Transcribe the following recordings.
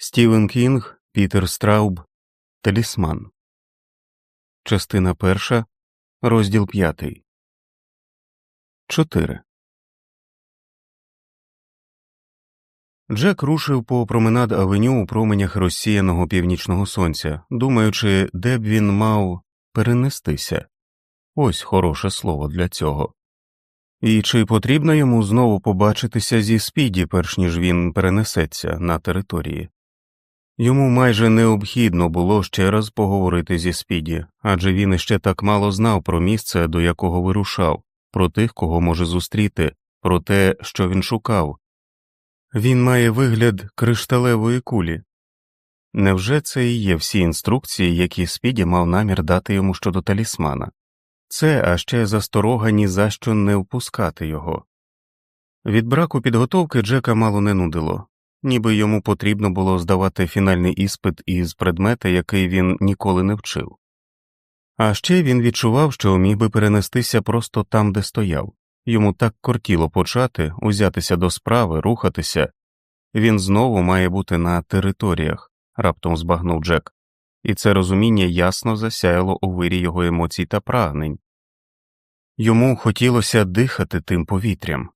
Стівен Кінг, Пітер Страуб, Талісман. Частина перша, розділ п'ятий. Чотири. Джек рушив по променад авеню у променях розсіяного північного сонця, думаючи, де б він мав перенестися. Ось хороше слово для цього. І чи потрібно йому знову побачитися зі спіді, перш ніж він перенесеться на території? Йому майже необхідно було ще раз поговорити зі спіді, адже він іще так мало знав про місце, до якого вирушав, про тих, кого може зустріти, про те, що він шукав. Він має вигляд кришталевої кулі. Невже це і є всі інструкції, які спіді мав намір дати йому щодо талісмана? Це, а ще засторога ні за що не впускати його. Від браку підготовки Джека мало не нудило, ніби йому потрібно було здавати фінальний іспит із предмета, який він ніколи не вчив. А ще він відчував, що міг би перенестися просто там, де стояв, йому так кортіло почати, узятися до справи, рухатися. Він знову має бути на територіях, раптом збагнув Джек, і це розуміння ясно засяяло у вирі його емоцій та прагнень. Йому хотілося дихати тим повітрям.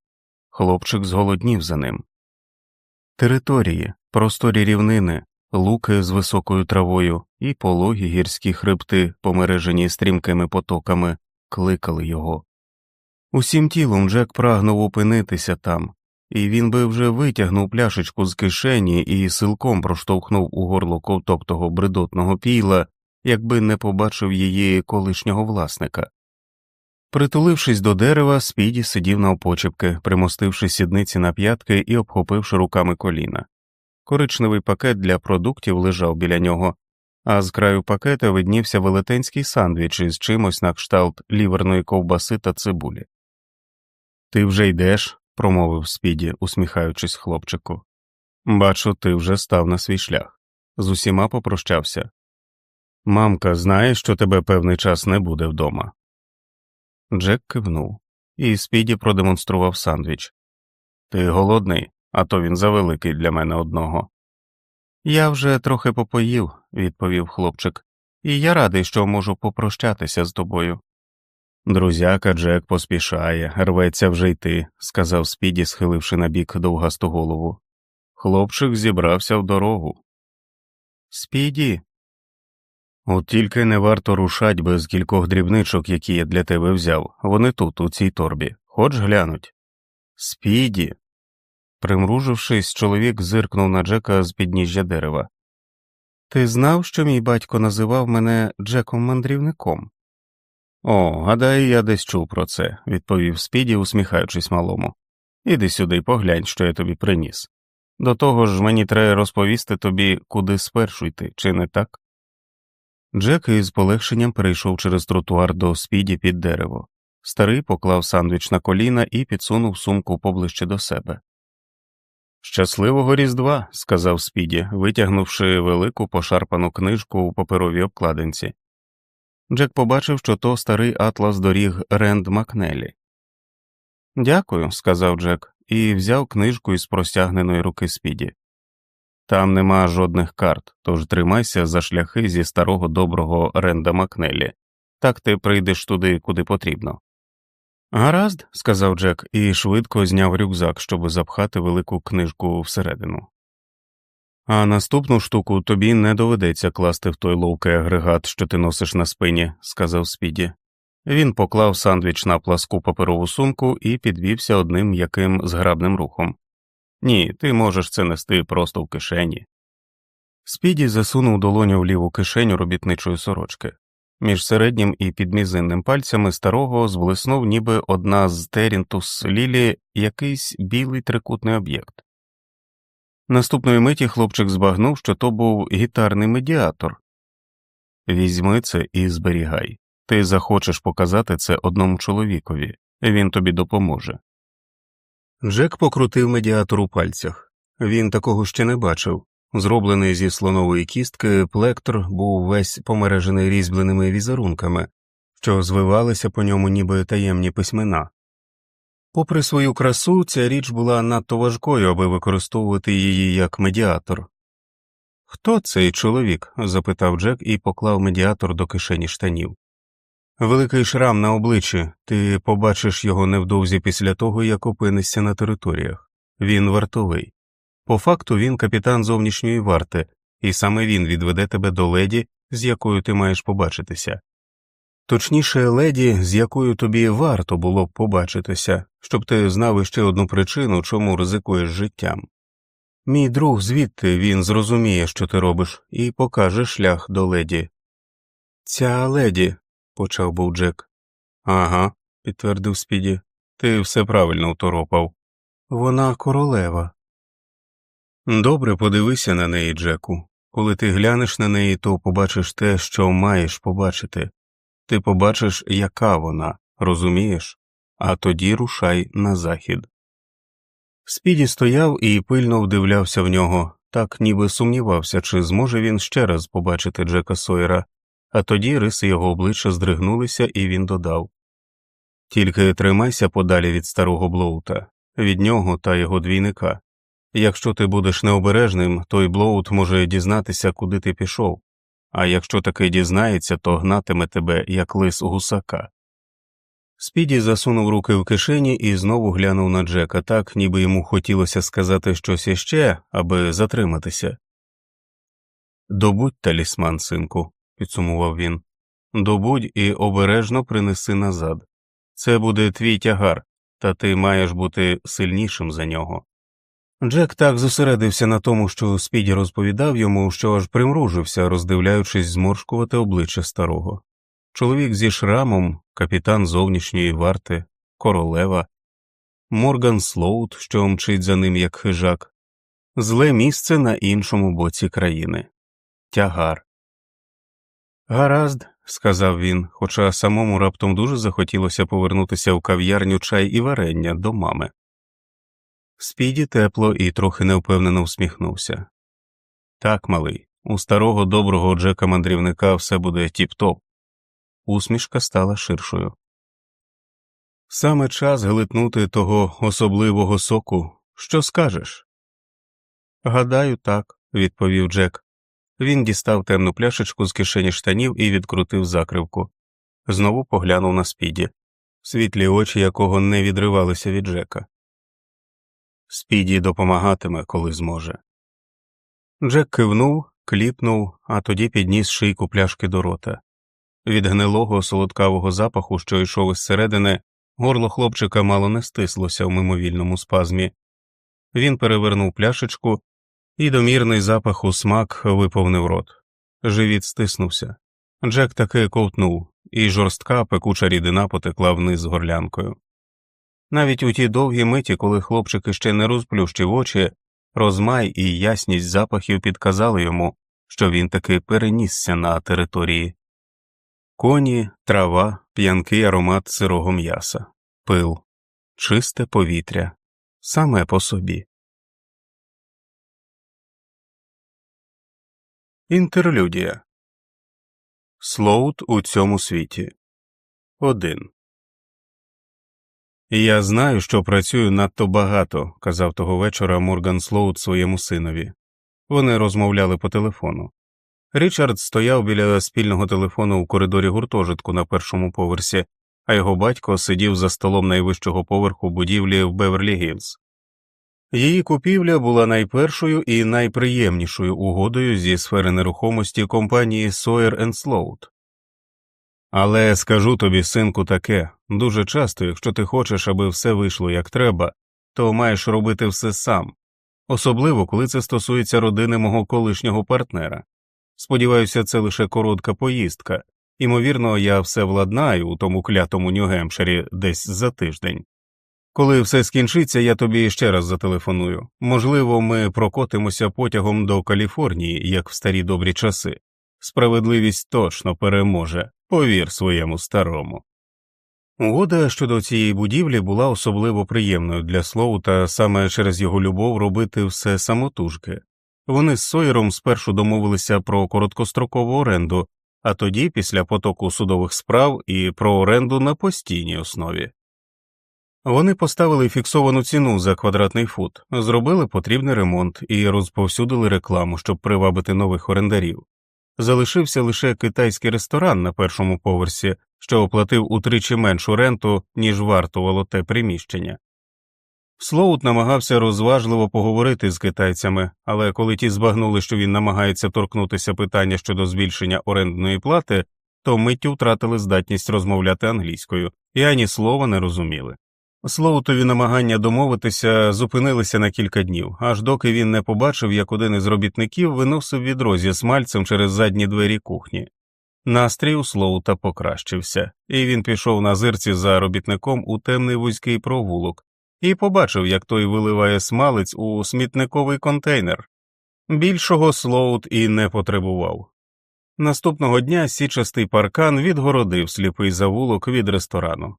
Хлопчик зголоднів за ним. Території, просторі рівнини, луки з високою травою і пологі гірські хребти, помережені стрімкими потоками, кликали його. Усім тілом Джек прагнув опинитися там, і він би вже витягнув пляшечку з кишені і силком проштовхнув у горло ковток того бредотного пійла, якби не побачив її колишнього власника. Притулившись до дерева, Спіді сидів навпочепки, примостивши сідниці на п'ятки і обхопивши руками коліна. Коричневий пакет для продуктів лежав біля нього, а з краю пакета виднівся велетенський сандвіч із чимось на кшталт ліверної ковбаси та цибулі. Ти вже йдеш, промовив Спіді, усміхаючись хлопчику. Бачу, ти вже став на свій шлях. З усіма попрощався. Мамка знає, що тебе певний час не буде вдома. Джек кивнув, і Спіді продемонстрував сандвіч. Ти голодний, а то він завеликий для мене одного. Я вже трохи попоїв, відповів хлопчик, і я радий, що можу попрощатися з тобою. Друзяка Джек поспішає, рветься вже йти, сказав Спіді, схиливши на бік довгасту голову. Хлопчик зібрався в дорогу. Спіді. От тільки не варто рушать без кількох дрібничок, які я для тебе взяв. Вони тут, у цій торбі. Хоч глянуть. Спіді. Примружившись, чоловік зиркнув на Джека з підніжжя дерева. Ти знав, що мій батько називав мене Джеком мандрівником? О, гадаю, я десь чув про це, відповів Спіді, усміхаючись малому. Іди сюди поглянь, що я тобі приніс. До того ж, мені треба розповісти тобі, куди спершу йти, чи не так? Джек із полегшенням перейшов через тротуар до спіді під дерево. Старий поклав сандвіч на коліна і підсунув сумку поближче до себе. Щасливого Різдва, сказав Спіді, витягнувши велику пошарпану книжку у паперовій обкладинці. Джек побачив, що то старий атлас доріг Ренд Макнелі. Дякую, сказав Джек, і взяв книжку із простягненої руки Спіді. Там нема жодних карт, тож тримайся за шляхи зі старого доброго Ренда Макнелі. Так ти прийдеш туди, куди потрібно. Гаразд, сказав Джек і швидко зняв рюкзак, щоб запхати велику книжку всередину. А наступну штуку тобі не доведеться класти в той ловкий агрегат, що ти носиш на спині, сказав Спіді. Він поклав сандвіч на пласку паперову сумку і підвівся одним м'яким зграбним рухом. Ні, ти можеш це нести просто в кишені. Спіді засунув долоню в ліву кишеню робітничої сорочки. Між середнім і підмізинним пальцями старого зблиснув ніби одна з терінтус лілі якийсь білий трикутний об'єкт. Наступної миті хлопчик збагнув, що то був гітарний медіатор. Візьми це і зберігай. Ти захочеш показати це одному чоловікові, він тобі допоможе. Джек покрутив медіатор у пальцях. Він такого ще не бачив. Зроблений зі слонової кістки, плектор був весь помережений різьбленими візерунками, що звивалися по ньому ніби таємні письмена. Попри свою красу, ця річ була надто важкою, аби використовувати її як медіатор. Хто цей чоловік? запитав Джек і поклав медіатор до кишені штанів. Великий шрам на обличчі, ти побачиш його невдовзі після того, як опинишся на територіях. Він вартовий. По факту він капітан зовнішньої варти, і саме він відведе тебе до леді, з якою ти маєш побачитися. Точніше, леді, з якою тобі варто було б побачитися, щоб ти знав іще одну причину, чому ризикуєш життям. Мій друг звідти він зрозуміє, що ти робиш, і покаже шлях до леді. Ця леді, почав був Джек. Ага, підтвердив Спіді, ти все правильно уторопав. Вона королева. Добре подивися на неї, Джеку. Коли ти глянеш на неї, то побачиш те, що маєш побачити. Ти побачиш, яка вона, розумієш, а тоді рушай на захід. Спіді стояв і пильно вдивлявся в нього, так ніби сумнівався, чи зможе він ще раз побачити Джека Сойера, а тоді риси його обличчя здригнулися, і він додав Тільки тримайся подалі від старого Блоута, від нього та його двійника. Якщо ти будеш необережним, той Блоут може дізнатися, куди ти пішов, а якщо таки дізнається, то гнатиме тебе, як лис гусака. Спіді засунув руки в кишені і знову глянув на Джека так, ніби йому хотілося сказати щось іще, аби затриматися. Добудь талісман, синку, підсумував він. Добудь і обережно принеси назад. Це буде твій тягар, та ти маєш бути сильнішим за нього. Джек так зосередився на тому, що Спіді розповідав йому, що аж примружився, роздивляючись зморшкувати обличчя старого. Чоловік зі шрамом, капітан зовнішньої варти, королева, Морган Слоут, що мчить за ним як хижак, зле місце на іншому боці країни, тягар. Гаразд, сказав він, хоча самому раптом дуже захотілося повернутися в кав'ярню чай і варення до мами. Спіді тепло і трохи невпевнено всміхнувся. Так, малий, у старого доброго Джека мандрівника все буде тіп-топ. Усмішка стала ширшою. Саме час глитнути того особливого соку. Що скажеш? Гадаю, так, відповів Джек. Він дістав темну пляшечку з кишені штанів і відкрутив закривку. Знову поглянув на спіді, світлі очі якого не відривалися від Джека. Спіді допомагатиме, коли зможе. Джек кивнув, кліпнув, а тоді підніс шийку пляшки до рота. Від гнилого солодкавого запаху, що йшов із середини, горло хлопчика мало не стислося в мимовільному спазмі. Він перевернув пляшечку, і домірний запах у смак виповнив рот. Живіт стиснувся. Джек таки ковтнув, і жорстка пекуча рідина потекла вниз горлянкою. Навіть у ті довгі миті, коли хлопчик іще не розплющив очі, розмай і ясність запахів підказали йому, що він таки перенісся на території. Коні, трава, п'янкий аромат сирого м'яса, пил, чисте повітря, саме по собі. Інтерлюдія Слоут у цьому світі. Один. Я знаю, що працюю надто багато, казав того вечора Морган Слоут своєму синові. Вони розмовляли по телефону. Річард стояв біля спільного телефону у коридорі гуртожитку на першому поверсі, а його батько сидів за столом найвищого поверху будівлі в Беверлі Гілз. Її купівля була найпершою і найприємнішою угодою зі сфери нерухомості компанії Sawyer Sloat. Але скажу тобі, синку, таке дуже часто, якщо ти хочеш, аби все вийшло як треба, то маєш робити все сам, особливо коли це стосується родини мого колишнього партнера. Сподіваюся, це лише коротка поїздка, імовірно, я все владнаю у тому клятому Нью-Гемпширі десь за тиждень. Коли все скінчиться, я тобі ще раз зателефоную. Можливо, ми прокотимося потягом до Каліфорнії, як в старі добрі часи. Справедливість точно переможе, повір своєму старому. Угода щодо цієї будівлі була особливо приємною для Слоута саме через його любов робити все самотужки. Вони з Сойером спершу домовилися про короткострокову оренду, а тоді, після потоку судових справ, і про оренду на постійній основі. Вони поставили фіксовану ціну за квадратний фут, зробили потрібний ремонт і розповсюдили рекламу, щоб привабити нових орендарів. Залишився лише китайський ресторан на першому поверсі, що оплатив утричі меншу ренту, ніж вартувало те приміщення. Слоут намагався розважливо поговорити з китайцями, але коли ті збагнули, що він намагається торкнутися питання щодо збільшення орендної плати, то миттю втратили здатність розмовляти англійською і ані слова не розуміли. Слоутові намагання домовитися зупинилися на кілька днів, аж доки він не побачив, як один із робітників виносив відро зі смальцем через задні двері кухні. Настрій у Слоута покращився, і він пішов на зирці за робітником у темний вузький провулок і побачив, як той виливає смалець у смітниковий контейнер. Більшого Слоут і не потребував. Наступного дня січастий паркан відгородив сліпий завулок від ресторану.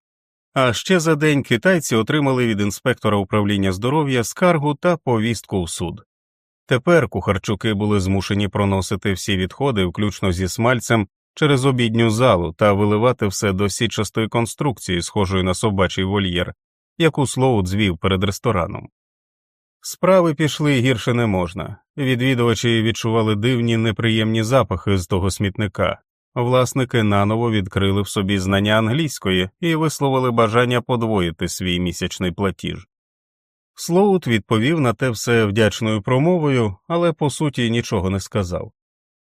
А ще за день китайці отримали від інспектора управління здоров'я скаргу та повістку в суд. Тепер кухарчуки були змушені проносити всі відходи, включно зі смальцем, через обідню залу та виливати все до січастої конструкції, схожої на собачий вольєр, яку Слоут звів перед рестораном. Справи пішли гірше не можна. Відвідувачі відчували дивні неприємні запахи з того смітника, власники наново відкрили в собі знання англійської і висловили бажання подвоїти свій місячний платіж. Слоут відповів на те все вдячною промовою, але по суті нічого не сказав.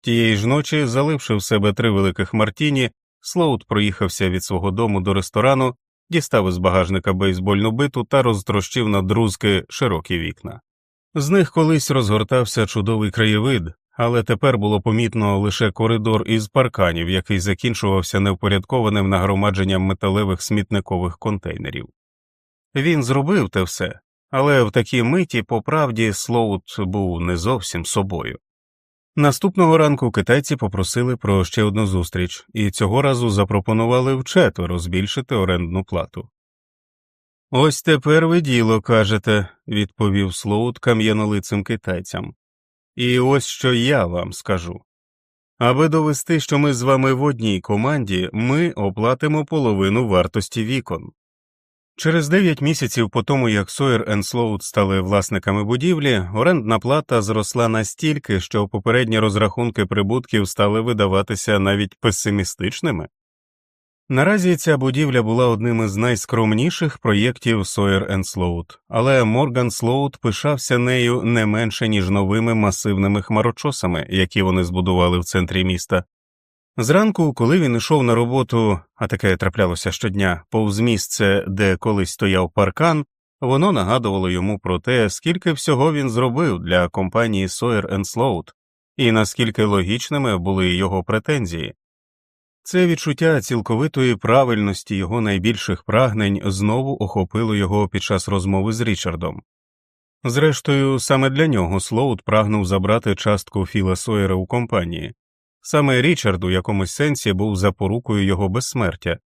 Тієї ж ночі, заливши в себе три великих мартіні, Слоут проїхався від свого дому до ресторану, дістав із багажника бейсбольну биту та розтрощив на друзки широкі вікна. З них колись розгортався чудовий краєвид, але тепер було помітно лише коридор із парканів, який закінчувався невпорядкованим нагромадженням металевих смітникових контейнерів. Він зробив те все, але в такій миті, по правді, Слоут був не зовсім собою. Наступного ранку китайці попросили про ще одну зустріч і цього разу запропонували вчетверо збільшити орендну плату. Ось тепер ви діло кажете, відповів Слоут кам'янолицим китайцям. І ось що я вам скажу. Аби довести, що ми з вами в одній команді, ми оплатимо половину вартості вікон. Через 9 місяців по тому, як Сойер and Слоут стали власниками будівлі, орендна плата зросла настільки, що попередні розрахунки прибутків стали видаватися навіть песимістичними. Наразі ця будівля була одним із найскромніших проєктів Sawyer Sloat, але Морган Слоут пишався нею не менше, ніж новими масивними хмарочосами, які вони збудували в центрі міста. Зранку, коли він йшов на роботу, а таке траплялося щодня, повз місце, де колись стояв паркан, воно нагадувало йому про те, скільки всього він зробив для компанії Sawyer Sloat, і наскільки логічними були його претензії. Це відчуття цілковитої правильності його найбільших прагнень знову охопило його під час розмови з Річардом. Зрештою, саме для нього Слоут прагнув забрати частку Філа Сойера у компанії, саме Річард у якомусь сенсі був запорукою його безсмертя,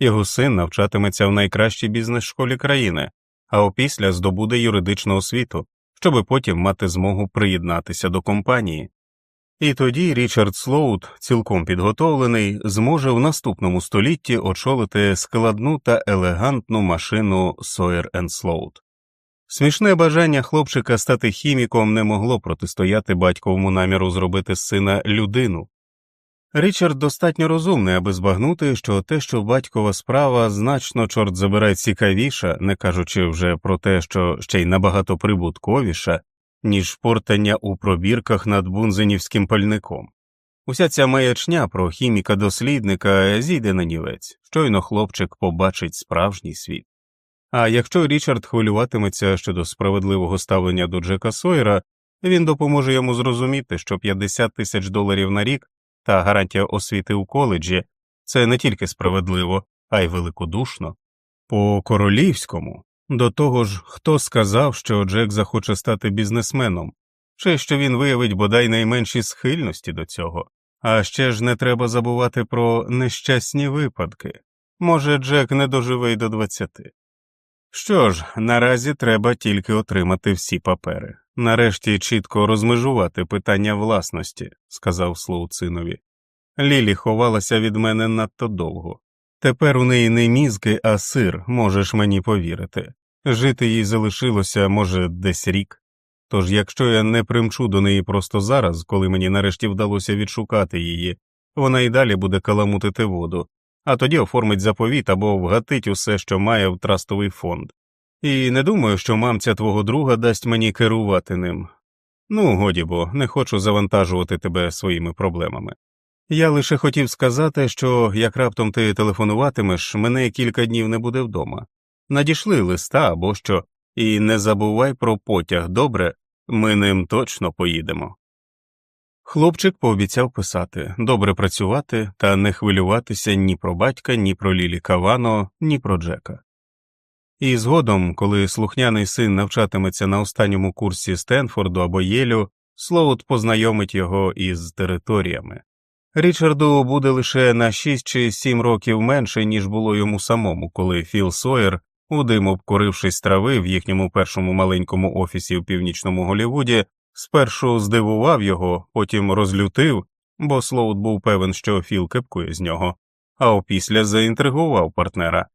його син навчатиметься в найкращій бізнес школі країни, а опісля здобуде юридичну освіту, щоби потім мати змогу приєднатися до компанії. І тоді Річард Слоут, цілком підготовлений, зможе в наступному столітті очолити складну та елегантну машину Sawyer Sloat. Смішне бажання хлопчика стати хіміком не могло протистояти батьковому наміру зробити з сина людину. Річард достатньо розумний, аби збагнути, що те, що батькова справа значно чорт забирає цікавіша, не кажучи вже про те, що ще й набагато прибутковіша, ніж портання у пробірках над бунзенівським пальником. Уся ця маячня про хіміка дослідника зійде на нівець, щойно хлопчик побачить справжній світ. А якщо Річард хвилюватиметься щодо справедливого ставлення до Джека Сойера, він допоможе йому зрозуміти, що 50 тисяч доларів на рік та гарантія освіти у коледжі це не тільки справедливо, а й великодушно. По королівському до того ж, хто сказав, що Джек захоче стати бізнесменом, чи що він виявить бодай найменші схильності до цього, а ще ж не треба забувати про нещасні випадки. Може, Джек не доживе й до двадцяти. Що ж, наразі треба тільки отримати всі папери, нарешті чітко розмежувати питання власності, сказав Слоуцинові. Лілі ховалася від мене надто довго. Тепер у неї не мізки, а сир, можеш мені повірити. Жити їй залишилося, може, десь рік. Тож, якщо я не примчу до неї просто зараз, коли мені нарешті вдалося відшукати її, вона і далі буде каламутити воду, а тоді оформить заповіт або вгатить усе, що має в трастовий фонд. І не думаю, що мамця твого друга дасть мені керувати ним. Ну, годі бо, не хочу завантажувати тебе своїми проблемами. Я лише хотів сказати, що як раптом ти телефонуватимеш, мене кілька днів не буде вдома. Надійшли листа або що, і не забувай про потяг, добре, ми ним точно поїдемо. Хлопчик пообіцяв писати, добре працювати та не хвилюватися ні про батька, ні про Лілі Кавано, ні про Джека. І згодом, коли слухняний син навчатиметься на останньому курсі Стенфорду або Єлю, Слоут познайомить його із територіями. Річарду буде лише на 6 чи 7 років менше, ніж було йому самому, коли Філ Сойер, удим обкурившись трави в їхньому першому маленькому офісі в північному Голівуді, спершу здивував його, потім розлютив, бо Слоут був певен, що Філ кепкує з нього, а опісля заінтригував партнера.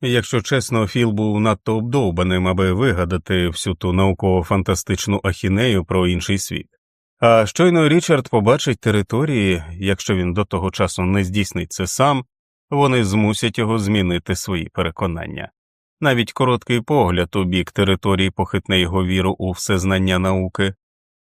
Якщо чесно, Філ був надто обдовбаним, аби вигадати всю ту науково фантастичну ахінею про інший світ. А щойно Річард побачить території, якщо він до того часу не здійснить це сам, вони змусять його змінити свої переконання. Навіть короткий погляд у бік території похитне його віру у всезнання науки.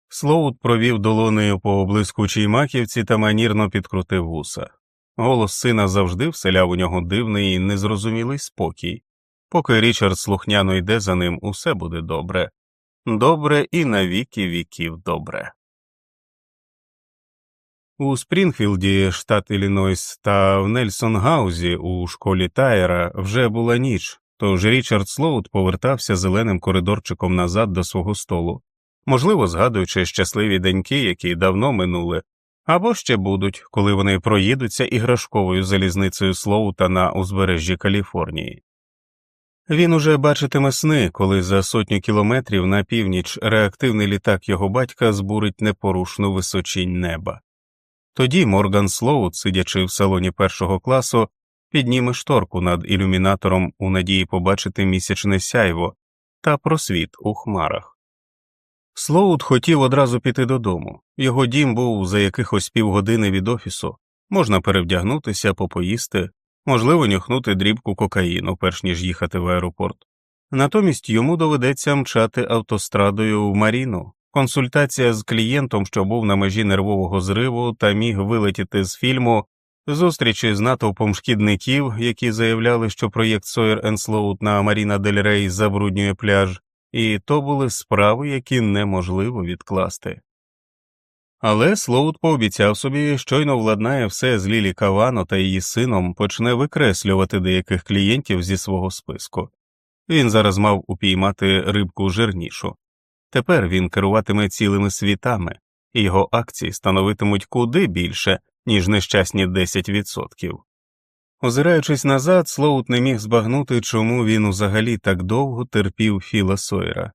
Слоут провів долонею по блискучій маківці та манірно підкрутив вуса. Голос сина завжди вселяв у нього дивний і незрозумілий спокій. Поки Річард слухняно йде за ним, усе буде добре. Добре і на віки віків добре. У Спрінгфілді, штат Іллінойс, та в Нельсонгаузі у школі Тайера вже була ніч, тож Річард Слоут повертався зеленим коридорчиком назад до свого столу, можливо, згадуючи щасливі деньки, які давно минули, або ще будуть, коли вони проїдуться іграшковою залізницею Слоута на узбережжі Каліфорнії. Він уже бачитиме сни, коли за сотню кілометрів на північ реактивний літак його батька збурить непорушну височінь неба. Тоді Морган Слоут, сидячи в салоні першого класу, підніме шторку над ілюмінатором у надії побачити місячне сяйво та просвіт у хмарах. Слоут хотів одразу піти додому. Його дім був за якихось півгодини від офісу, можна перевдягнутися, попоїсти, можливо, нюхнути дрібку кокаїну, перш ніж їхати в аеропорт. Натомість йому доведеться мчати автострадою в Маріну, консультація з клієнтом, що був на межі нервового зриву та міг вилетіти з фільму, зустрічі з натовпом шкідників, які заявляли, що проєкт Сойер Енслоут на Маріна Дель Рей забруднює пляж, і то були справи, які неможливо відкласти. Але Слоут пообіцяв собі, щойно владнає все з Лілі Кавано та її сином, почне викреслювати деяких клієнтів зі свого списку. Він зараз мав упіймати рибку жирнішу. Тепер він керуватиме цілими світами, і його акції становитимуть куди більше, ніж нещасні 10%. Озираючись назад, Слоут не міг збагнути, чому він взагалі так довго терпів Філа Сойера.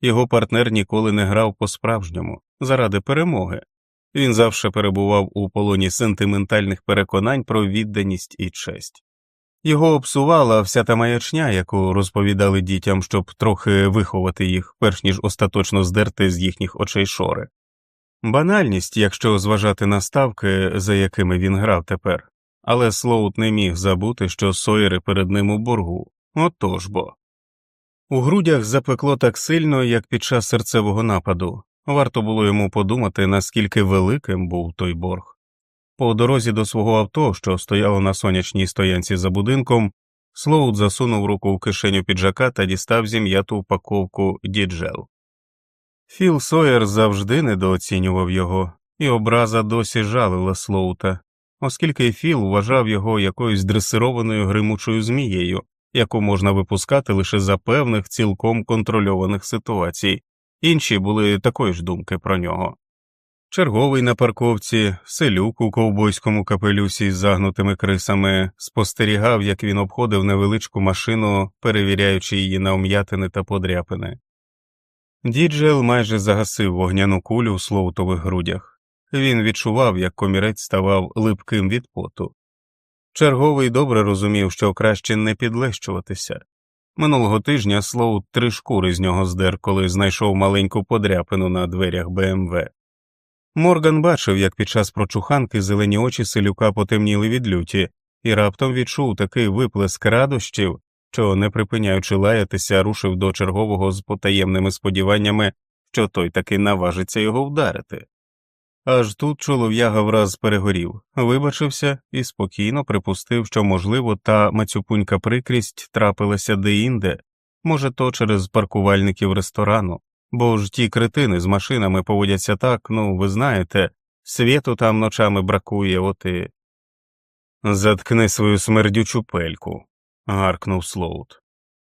Його партнер ніколи не грав по справжньому, заради перемоги. Він завжди перебував у полоні сентиментальних переконань про відданість і честь. Його обсувала вся та маячня, яку розповідали дітям, щоб трохи виховати їх, перш ніж остаточно здерти з їхніх очей шори. Банальність, якщо зважати на ставки, за якими він грав тепер, але Слоут не міг забути, що сойери перед ним у боргу. Отож бо. У грудях запекло так сильно, як під час серцевого нападу. Варто було йому подумати, наскільки великим був той борг. По дорозі до свого авто, що стояло на сонячній стоянці за будинком, Слоут засунув руку в кишеню піджака та дістав зім'яту упаковку діджел. Філ Сойер завжди недооцінював його, і образа досі жалила Слоута, оскільки Філ вважав його якоюсь дресированою гримучою змією, яку можна випускати лише за певних цілком контрольованих ситуацій, інші були такої ж думки про нього. Черговий на парковці, селюк у ковбойському капелюсі з загнутими крисами, спостерігав, як він обходив невеличку машину, перевіряючи її на ум'ятини та подряпини. Діджел майже загасив вогняну кулю у слоутових грудях. Він відчував, як комірець ставав липким від поту. Черговий добре розумів, що краще не підлещуватися. Минулого тижня Слоут три шкури з нього здер, коли знайшов маленьку подряпину на дверях БМВ. Морган бачив, як під час прочуханки зелені очі селюка потемніли від люті, і раптом відчув такий виплеск радощів, що, не припиняючи лаятися, рушив до чергового з потаємними сподіваннями, що той таки наважиться його вдарити. Аж тут чолов'яга враз перегорів, вибачився і спокійно припустив, що, можливо, та мацюпунька прикрість трапилася деінде, може, то через паркувальників ресторану, бо ж ті кретини з машинами поводяться так, ну, ви знаєте, світу там ночами бракує, от і. Заткни свою смердючу пельку, гаркнув Слоут.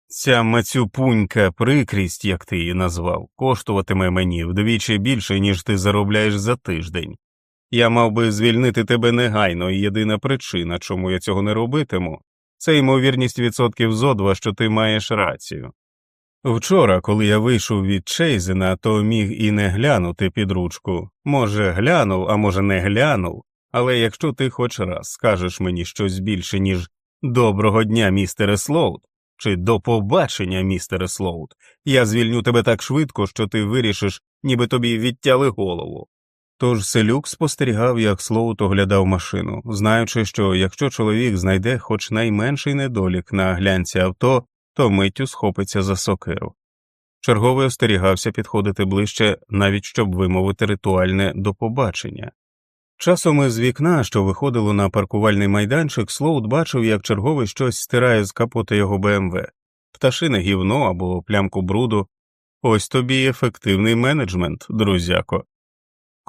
Ця мацюпунька прикрість, як ти її назвав, коштуватиме мені вдвічі більше, ніж ти заробляєш за тиждень. Я мав би звільнити тебе негайно, і єдина причина, чому я цього не робитиму, це ймовірність відсотків зо два, що ти маєш рацію. Вчора, коли я вийшов від Чейзена, то міг і не глянути під ручку. Може, глянув, а може, не глянув, але якщо ти хоч раз скажеш мені щось більше, ніж доброго дня, містере Слоут, чи до побачення, містере Слоут, я звільню тебе так швидко, що ти вирішиш, ніби тобі відтяли голову. Тож селюк спостерігав, як Слоут оглядав машину, знаючи, що якщо чоловік знайде хоч найменший недолік на глянці авто, то миттю схопиться за сокиру. Черговий остерігався підходити ближче, навіть щоб вимовити ритуальне до побачення. Часом із вікна, що виходило на паркувальний майданчик, Слоут бачив, як черговий щось стирає з капота його БМВ, пташине гівно або плямку бруду. Ось тобі ефективний менеджмент, друзяко.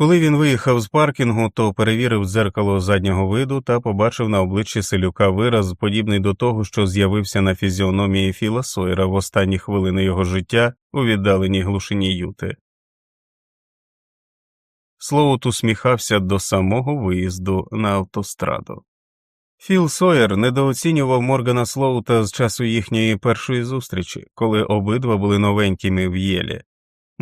Коли він виїхав з паркінгу, то перевірив дзеркало заднього виду та побачив на обличчі селюка вираз, подібний до того, що з'явився на фізіономії Філа Сойера в останні хвилини його життя у віддаленій глушині Юти. Слоут усміхався до самого виїзду на автостраду. Філ Сойер недооцінював Моргана Слоута з часу їхньої першої зустрічі, коли обидва були новенькими в Єлі.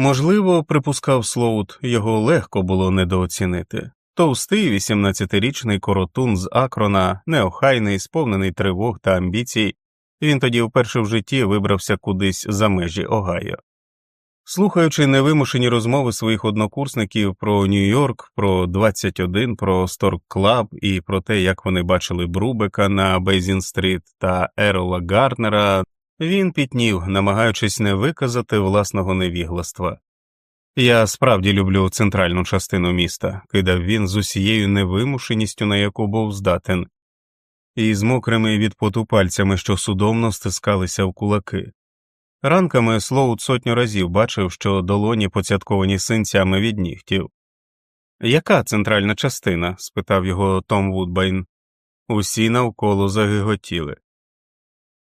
Можливо, припускав Слоут, його легко було недооцінити. Товстий 18-річний коротун з Акрона, неохайний, сповнений тривог та амбіцій, він тоді вперше в житті вибрався кудись за межі Огайо. Слухаючи невимушені розмови своїх однокурсників про Нью-Йорк, про 21, про Сторк Клаб і про те, як вони бачили Брубека на Бейзін-стріт та Ерола Гарнера, він пітнів, намагаючись не виказати власного невігластва. Я справді люблю центральну частину міста, кидав він з усією невимушеністю, на яку був здатен, і з мокрими від поту пальцями, що судомно стискалися в кулаки. Ранками Слоут сотню разів бачив, що долоні поцятковані синцями від нігтів. Яка центральна частина? спитав його Том Вудбайн. Усі навколо загиготіли.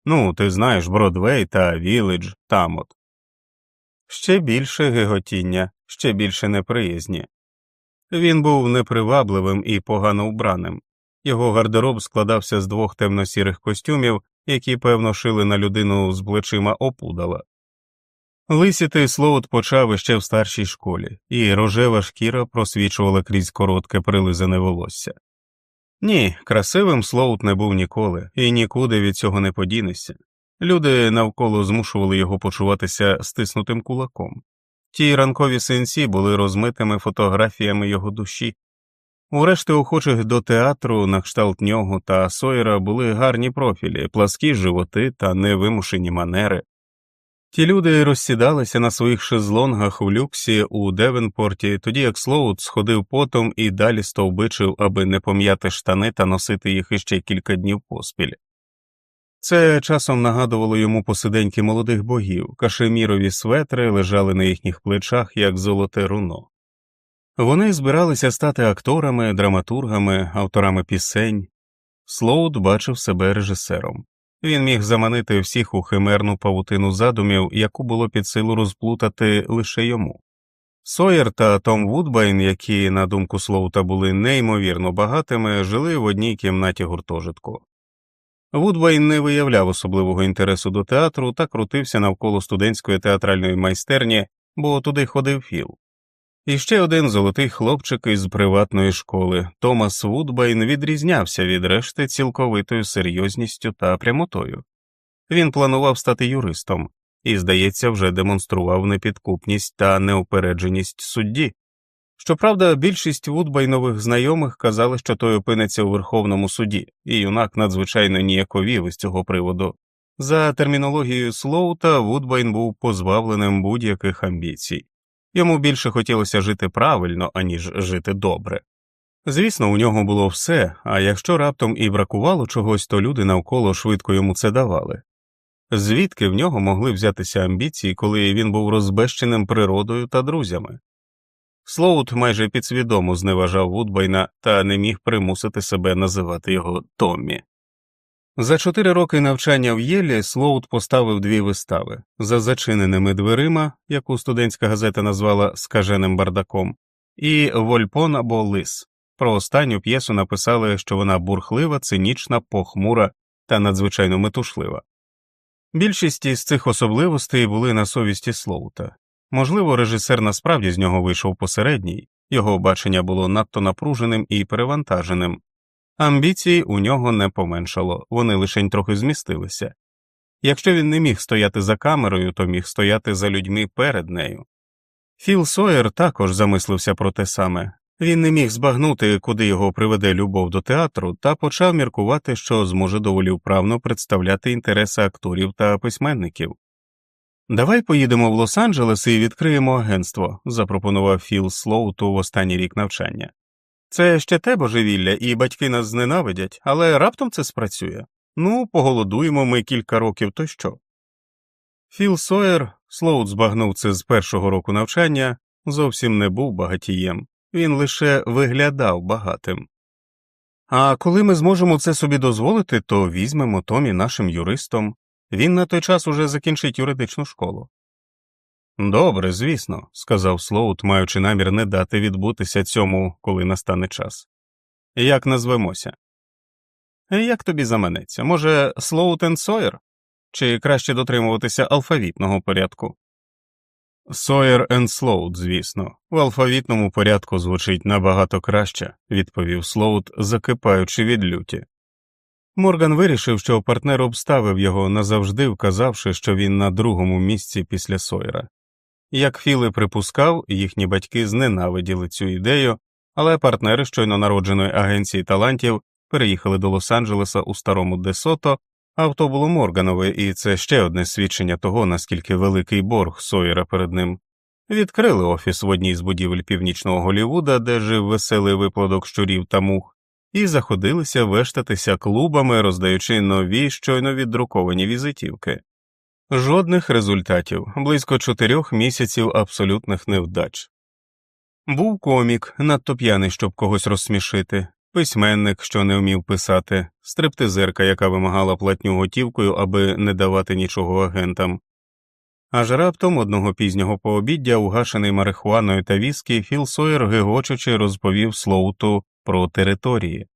Ну, ти знаєш Бродвей та Віледж, там от. Ще більше гиготіння, ще більше неприязні. Він був непривабливим і погано вбраним. Його гардероб складався з двох темно-сірих костюмів, які, певно, шили на людину з плечима опудала. Лисіти Слоут почав іще в старшій школі, і рожева шкіра просвічувала крізь коротке прилизане волосся. Ні, красивим Слоут не був ніколи, і нікуди від цього не подінешся. Люди навколо змушували його почуватися стиснутим кулаком. Ті ранкові синці були розмитими фотографіями його душі, у решти охочих до театру на кшталт нього та Сойера були гарні профілі, пласкі животи та невимушені манери. Ті люди розсідалися на своїх шезлонгах у люксі у Девенпорті, тоді як Слоут сходив потом і далі стовбичив, аби не пом'яти штани та носити їх іще кілька днів поспіль. Це часом нагадувало йому посиденьки молодих богів, кашемірові светри лежали на їхніх плечах, як золоте руно. Вони збиралися стати акторами, драматургами, авторами пісень. Слоут бачив себе режисером. Він міг заманити всіх у химерну павутину задумів, яку було під силу розплутати лише йому. Сойер та Том Вудбайн, які, на думку Слоута, були неймовірно багатими, жили в одній кімнаті гуртожитку. Вудбайн не виявляв особливого інтересу до театру та крутився навколо студентської театральної майстерні, бо туди ходив Філ. І ще один золотий хлопчик із приватної школи Томас Вудбайн відрізнявся від решти цілковитою серйозністю та прямотою. Він планував стати юристом і, здається, вже демонстрував непідкупність та неупередженість судді. Щоправда, більшість Вудбайнових знайомих казали, що той опиниться у Верховному суді, і юнак надзвичайно ніяковів із цього приводу. За термінологією Слоута, Вудбайн був позбавленим будь-яких амбіцій. Йому більше хотілося жити правильно, аніж жити добре. Звісно, у нього було все, а якщо раптом і бракувало чогось, то люди навколо швидко йому це давали. Звідки в нього могли взятися амбіції, коли він був розбещеним природою та друзями? Слоут майже підсвідомо зневажав Вудбайна та не міг примусити себе називати його Томмі. За чотири роки навчання в Єлі Слоут поставив дві вистави за зачиненими дверима, яку студентська газета назвала скаженим бардаком, і Вольпон або Лис. Про останню п'єсу написали, що вона бурхлива, цинічна, похмура та надзвичайно метушлива. Більшість із цих особливостей були на совісті Слоута. Можливо, режисер насправді з нього вийшов посередній, його бачення було надто напруженим і перевантаженим, амбіцій у нього не поменшало, вони лишень трохи змістилися. Якщо він не міг стояти за камерою, то міг стояти за людьми перед нею. Філ Сойер також замислився про те саме він не міг збагнути, куди його приведе любов до театру, та почав міркувати, що зможе доволі вправно представляти інтереси акторів та письменників. Давай поїдемо в Лос-Анджелес і відкриємо агентство, запропонував Філ Слоуту в останній рік навчання. Це ще те божевілля, і батьки нас зненавидять, але раптом це спрацює. Ну, поголодуємо ми кілька років, то що. Філ Сойер, Слоут збагнув це з першого року навчання, зовсім не був багатієм, він лише виглядав багатим. А коли ми зможемо це собі дозволити, то візьмемо Томі нашим юристом. Він на той час уже закінчить юридичну школу. Добре, звісно, сказав Слоут, маючи намір не дати відбутися цьому, коли настане час. Як назвемося? Як тобі заманеться? Може, Слоут енд Сойер? Чи краще дотримуватися алфавітного порядку? Сойер енд Слоут, звісно, в алфавітному порядку звучить набагато краще, відповів Слоут, закипаючи від люті. Морган вирішив, що партнер обставив його назавжди, вказавши, що він на другому місці після Сойера. Як Філи припускав, їхні батьки зненавиділи цю ідею, але партнери щойно народженої агенції талантів переїхали до Лос-Анджелеса у старому Десото, авто було Морганове, і це ще одне свідчення того, наскільки великий борг Сойера перед ним. Відкрили офіс в одній з будівель північного Голівуда, де жив веселий виплодок щурів та мух, і заходилися вештатися клубами, роздаючи нові щойно віддруковані візитівки. Жодних результатів, близько чотирьох місяців абсолютних невдач. Був комік, надто п'яний, щоб когось розсмішити, письменник, що не вмів писати, стриптизерка, яка вимагала платню готівкою, аби не давати нічого агентам. Аж раптом одного пізнього пообіддя, угашений марихуаною та віскі, Філ Сойер, гигочучи, розповів Слоуту про території.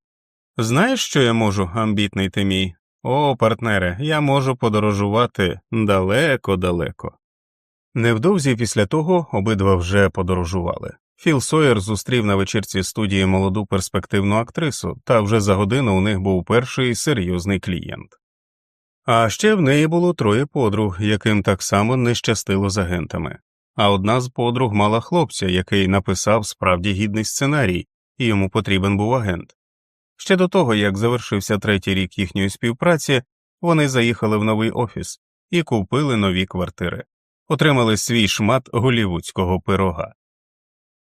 Знаєш, що я можу, амбітний ти мій? О, партнере, я можу подорожувати далеко далеко. Невдовзі після того обидва вже подорожували. Філ Сойер зустрів на вечірці студії молоду перспективну актрису, та вже за годину у них був перший серйозний клієнт. А ще в неї було троє подруг, яким так само не щастило з агентами, а одна з подруг мала хлопця, який написав справді гідний сценарій, і йому потрібен був агент. Ще до того, як завершився третій рік їхньої співпраці, вони заїхали в новий офіс і купили нові квартири, отримали свій шмат голівудського пирога.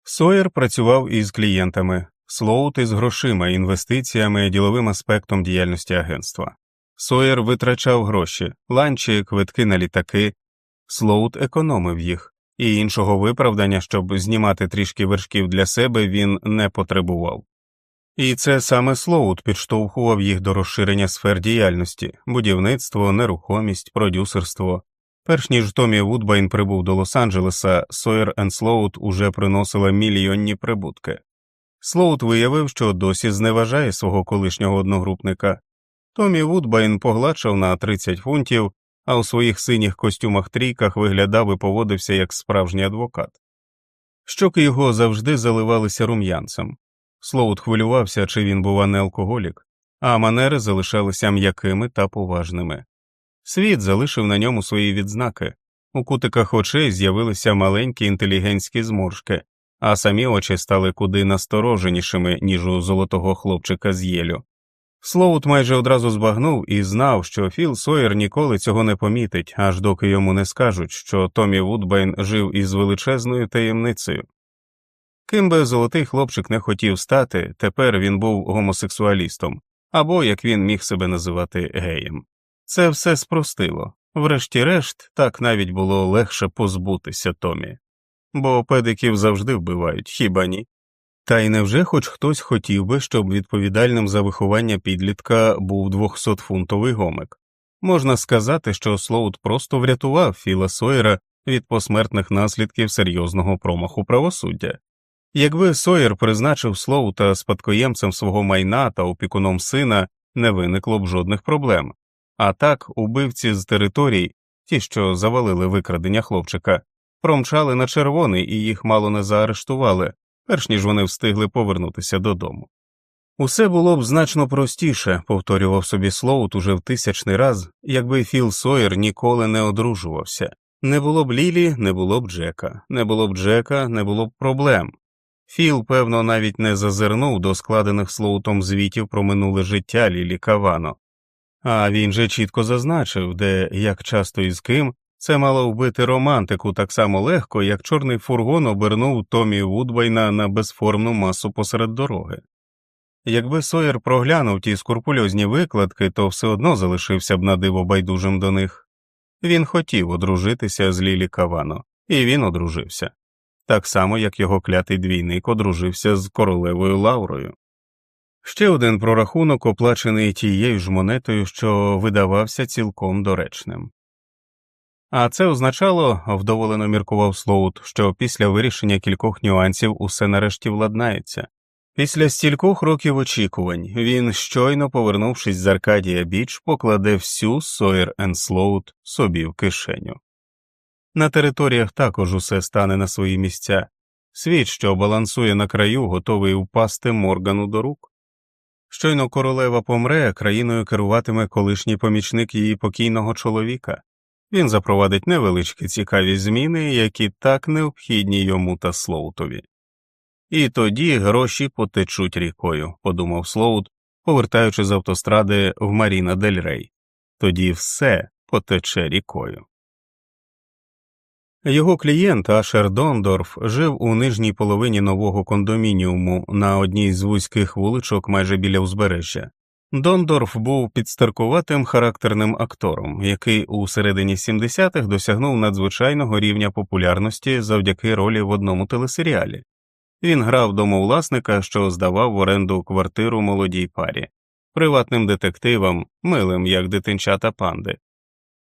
Сойер працював із клієнтами, Слоут із грошима, інвестиціями, діловим аспектом діяльності агентства. Сойер витрачав гроші, ланчі, квитки на літаки, Слоут економив їх, і іншого виправдання, щоб знімати трішки вершків для себе, він не потребував. І це саме Слоут підштовхував їх до розширення сфер діяльності будівництво, нерухомість, продюсерство. Перш ніж Томі Вудбайн прибув до Лос-Анджелеса, Сойер енд Слоут уже приносила мільйонні прибутки. Слоут виявив, що досі зневажає свого колишнього одногрупника. Томі Вудбайн погладшав на 30 фунтів, а у своїх синіх костюмах трійках виглядав і поводився як справжній адвокат. Щоки його завжди заливалися рум'янцем. Слоут хвилювався, чи він, бува, не алкоголік, а манери залишалися м'якими та поважними. Світ залишив на ньому свої відзнаки, у кутиках очей з'явилися маленькі інтелігентські зморшки, а самі очі стали куди настороженішими, ніж у золотого хлопчика з Єлю. Слоут майже одразу збагнув і знав, що Філ Сойер ніколи цього не помітить, аж доки йому не скажуть, що Томі Вудбайн жив із величезною таємницею. Ким би золотий хлопчик не хотів стати, тепер він був гомосексуалістом, або, як він міг себе називати, геєм. Це все спростило, врешті-решт, так навіть було легше позбутися Томі, бо педиків завжди вбивають, хіба ні? Та й невже хоч хтось хотів би, щоб відповідальним за виховання підлітка був 200-фунтовий гомик? Можна сказати, що Слоут просто врятував Філа Сойера від посмертних наслідків серйозного промаху правосуддя. Якби Сойер призначив Слоута спадкоємцем свого майна та опікуном сина, не виникло б жодних проблем. А так, убивці з територій, ті, що завалили викрадення хлопчика, промчали на червоний і їх мало не заарештували, перш ніж вони встигли повернутися додому. Усе було б значно простіше, повторював собі Слоут уже в тисячний раз, якби Філ Сойер ніколи не одружувався. Не було б Лілі, не було б Джека, не було б Джека, не було б проблем. Філ, певно, навіть не зазирнув до складених Слоутом звітів про минуле життя Лілі Кавано, а він же чітко зазначив, де, як часто і з ким, це мало вбити романтику так само легко, як чорний фургон обернув Томі Вудбайна на безформну масу посеред дороги. Якби Сойер проглянув ті скурпульозні викладки, то все одно залишився б на диво байдужим до них. Він хотів одружитися з Лілі Кавано, і він одружився, так само як його клятий двійник одружився з королевою Лаурою. Ще один прорахунок, оплачений тією ж монетою, що видавався цілком доречним. А це означало, вдоволено міркував Слоут, що після вирішення кількох нюансів усе нарешті владнається. Після стількох років очікувань він, щойно повернувшись з Аркадія Біч, покладе всю Сойер енд Слоут собі в кишеню. На територіях також усе стане на свої місця світ, що балансує на краю, готовий упасти Моргану до рук. Щойно королева помре, країною керуватиме колишній помічник її покійного чоловіка. Він запровадить невеличкі цікаві зміни, які так необхідні йому та Слоутові. І тоді гроші потечуть рікою, подумав Слоут, повертаючи з автостради в Маріна Дель Рей. Тоді все потече рікою. Його клієнт Ашер Дондорф жив у нижній половині нового кондомініуму на одній з вузьких вуличок майже біля узбережжя. Дондорф був підстаркуватим характерним актором, який у середині 70-х досягнув надзвичайного рівня популярності завдяки ролі в одному телесеріалі. Він грав домовласника, що здавав в оренду квартиру молодій парі, приватним детективам, милим як дитинчата панди.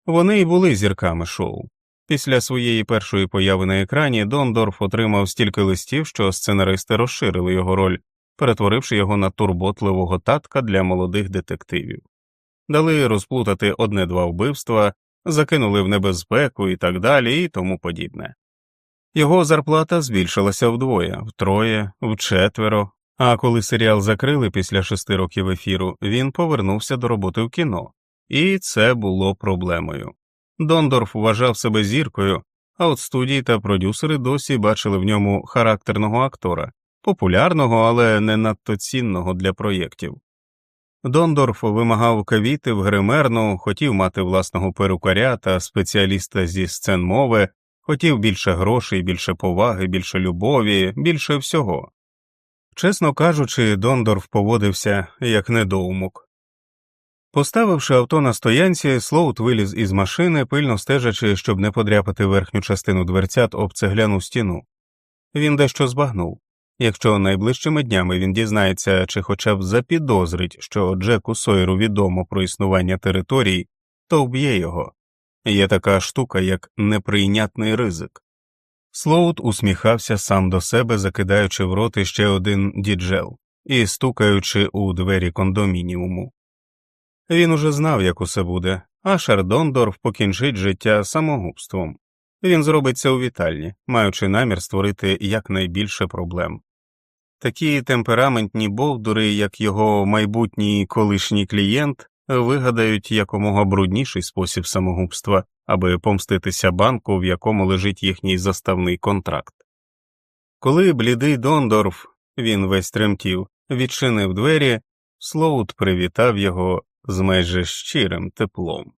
Вони й були зірками шоу. Після своєї першої появи на екрані Дондорф отримав стільки листів, що сценаристи розширили його роль, перетворивши його на турботливого татка для молодих детективів, дали розплутати одне-два вбивства, закинули в небезпеку і так далі, і тому подібне. Його зарплата збільшилася вдвоє, втроє, вчетверо, а коли серіал закрили після шести років ефіру, він повернувся до роботи в кіно, і це було проблемою. Дондорф вважав себе зіркою, а от студії та продюсери досі бачили в ньому характерного актора, популярного, але не надто цінного для проєктів. Дондорф вимагав кавіти в гримерну, хотів мати власного перукаря та спеціаліста зі сцен мови, хотів більше грошей, більше поваги, більше любові, більше всього. Чесно кажучи, Дондорф поводився як недоумок. Поставивши авто на стоянці, Слоут виліз із машини, пильно стежачи, щоб не подряпати верхню частину дверцят об цегляну стіну. Він дещо збагнув якщо найближчими днями він дізнається чи хоча б запідозрить, що Джеку Сойеру відомо про існування територій, то вб'є його. Є така штука, як неприйнятний ризик. Слоут усміхався сам до себе, закидаючи в рот іще один діджел і стукаючи у двері кондомініуму. Він уже знав, як усе буде, а Шардондорф покінчить життя самогубством. Він зробить це у вітальні, маючи намір створити якнайбільше проблем. Такі темпераментні бовдури, як його майбутній колишній клієнт, вигадають якомога брудніший спосіб самогубства, аби помститися банку, в якому лежить їхній заставний контракт. Коли блідий Дондорф, він весь тремтів, відчинив двері, Слоут привітав його з майже щирим теплом.